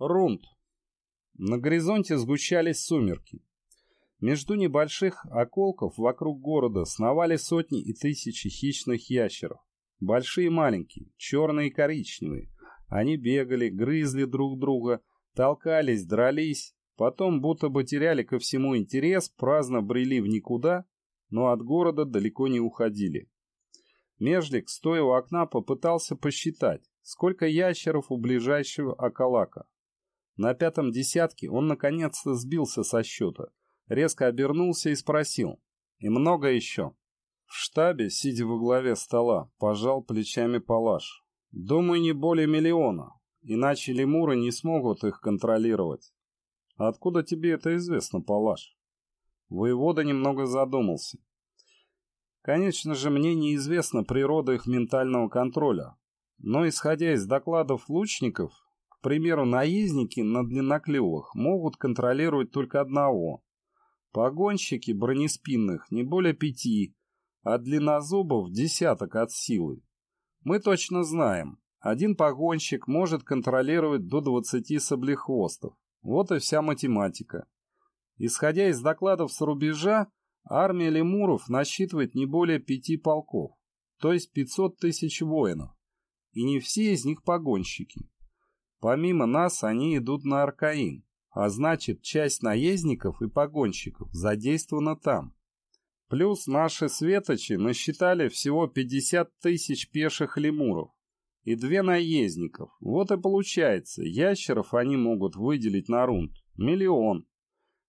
Рунд. На горизонте сгущались сумерки. Между небольших околков вокруг города сновали сотни и тысячи хищных ящеров. Большие и маленькие, черные и коричневые. Они бегали, грызли друг друга, толкались, дрались, потом будто бы теряли ко всему интерес, праздно брели в никуда, но от города далеко не уходили. Межлик, стоя у окна, попытался посчитать, сколько ящеров у ближайшего околака. На пятом десятке он наконец-то сбился со счета, резко обернулся и спросил. «И много еще?» В штабе, сидя во главе стола, пожал плечами Палаш. «Думаю, не более миллиона, иначе лемуры не смогут их контролировать». «Откуда тебе это известно, Палаш?» Воевода немного задумался. «Конечно же, мне неизвестна природа их ментального контроля, но, исходя из докладов лучников, примеру, наездники на длинноклювах могут контролировать только одного. Погонщики бронеспинных не более пяти, а длиннозубов десяток от силы. Мы точно знаем, один погонщик может контролировать до 20 саблехвостов. Вот и вся математика. Исходя из докладов с рубежа, армия лемуров насчитывает не более пяти полков, то есть 500 тысяч воинов. И не все из них погонщики. Помимо нас они идут на Аркаим, а значит часть наездников и погонщиков задействована там. Плюс наши светочи насчитали всего 50 тысяч пеших лемуров и две наездников. Вот и получается, ящеров они могут выделить на рунт. Миллион.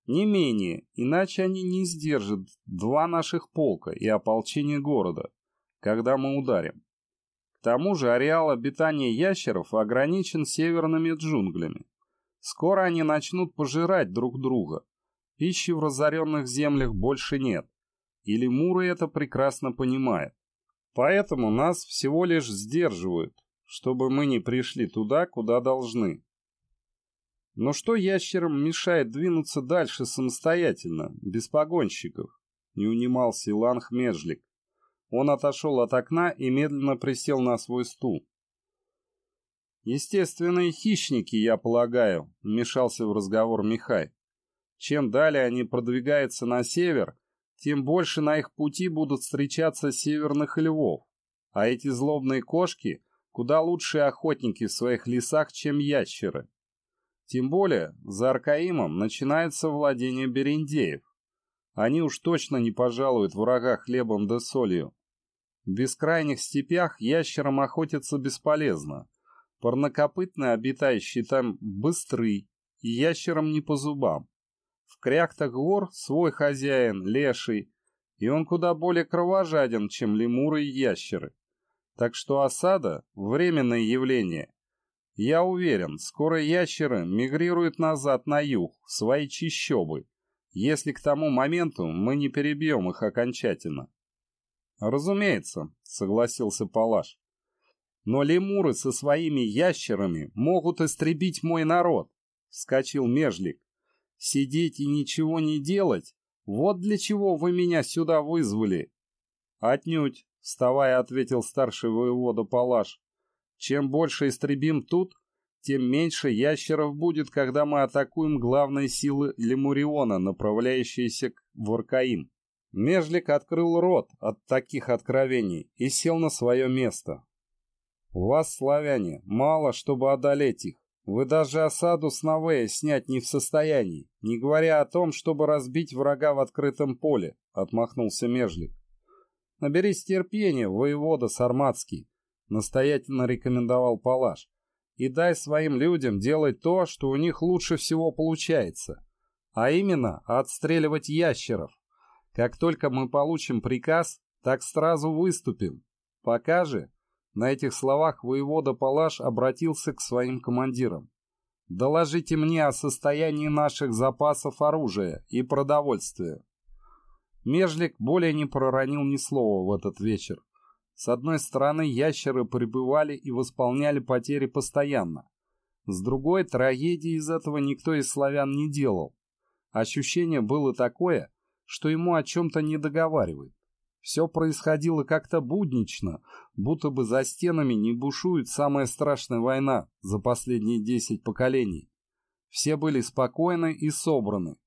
Не менее, иначе они не сдержат два наших полка и ополчение города, когда мы ударим. Тому же ареал обитания ящеров ограничен северными джунглями. Скоро они начнут пожирать друг друга. Пищи в разоренных землях больше нет. И лемуры это прекрасно понимают. Поэтому нас всего лишь сдерживают, чтобы мы не пришли туда, куда должны. Но что ящерам мешает двинуться дальше самостоятельно, без погонщиков? Не унимался Иланг Межлик. Он отошел от окна и медленно присел на свой стул. «Естественные хищники, я полагаю», — вмешался в разговор Михай. «Чем далее они продвигаются на север, тем больше на их пути будут встречаться северных львов. А эти злобные кошки куда лучшие охотники в своих лесах, чем ящеры. Тем более, за Аркаимом начинается владение бериндеев. Они уж точно не пожалуют врага хлебом да солью. В бескрайних степях ящерам охотиться бесполезно. Парнокопытные, обитающие там, быстры, и ящерам не по зубам. В кряхтах гор свой хозяин, леший, и он куда более кровожаден, чем лемуры и ящеры. Так что осада – временное явление. Я уверен, скоро ящеры мигрируют назад на юг, в свои чищобы, если к тому моменту мы не перебьем их окончательно. «Разумеется», — согласился Палаш. «Но лемуры со своими ящерами могут истребить мой народ», — вскочил Межлик. «Сидеть и ничего не делать? Вот для чего вы меня сюда вызвали». «Отнюдь», — вставая, ответил старший воевода Палаш. «Чем больше истребим тут, тем меньше ящеров будет, когда мы атакуем главные силы Лемуриона, направляющиеся к Воркаим». Межлик открыл рот от таких откровений и сел на свое место. «У вас, славяне, мало, чтобы одолеть их. Вы даже осаду с Навея снять не в состоянии, не говоря о том, чтобы разбить врага в открытом поле», — отмахнулся Межлик. «Наберись терпения, воевода Сарматский», — настоятельно рекомендовал Палаш, «и дай своим людям делать то, что у них лучше всего получается, а именно отстреливать ящеров. Как только мы получим приказ, так сразу выступим. Пока же...» На этих словах воевода Палаш обратился к своим командирам. «Доложите мне о состоянии наших запасов оружия и продовольствия». Межлик более не проронил ни слова в этот вечер. С одной стороны, ящеры пребывали и восполняли потери постоянно. С другой, трагедии из этого никто из славян не делал. Ощущение было такое, что ему о чем-то не договаривают. Все происходило как-то буднично, будто бы за стенами не бушует самая страшная война за последние десять поколений. Все были спокойны и собраны.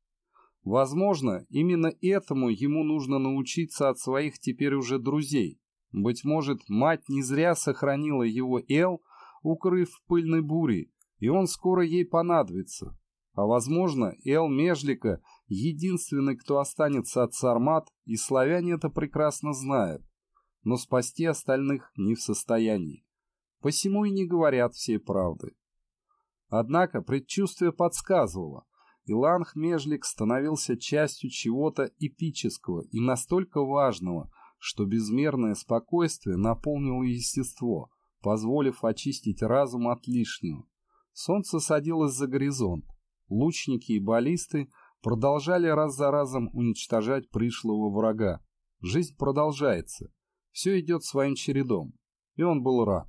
Возможно, именно этому ему нужно научиться от своих теперь уже друзей. Быть может, мать не зря сохранила его Эл, укрыв в пыльной буре, и он скоро ей понадобится. А возможно, Эл Межлика — единственный, кто останется от Сармат, и славяне это прекрасно знают. Но спасти остальных не в состоянии. Посему и не говорят всей правды. Однако предчувствие подсказывало. Иланх Межлик становился частью чего-то эпического и настолько важного, что безмерное спокойствие наполнило естество, позволив очистить разум от лишнего. Солнце садилось за горизонт. Лучники и баллисты продолжали раз за разом уничтожать пришлого врага. Жизнь продолжается. Все идет своим чередом. И он был рад.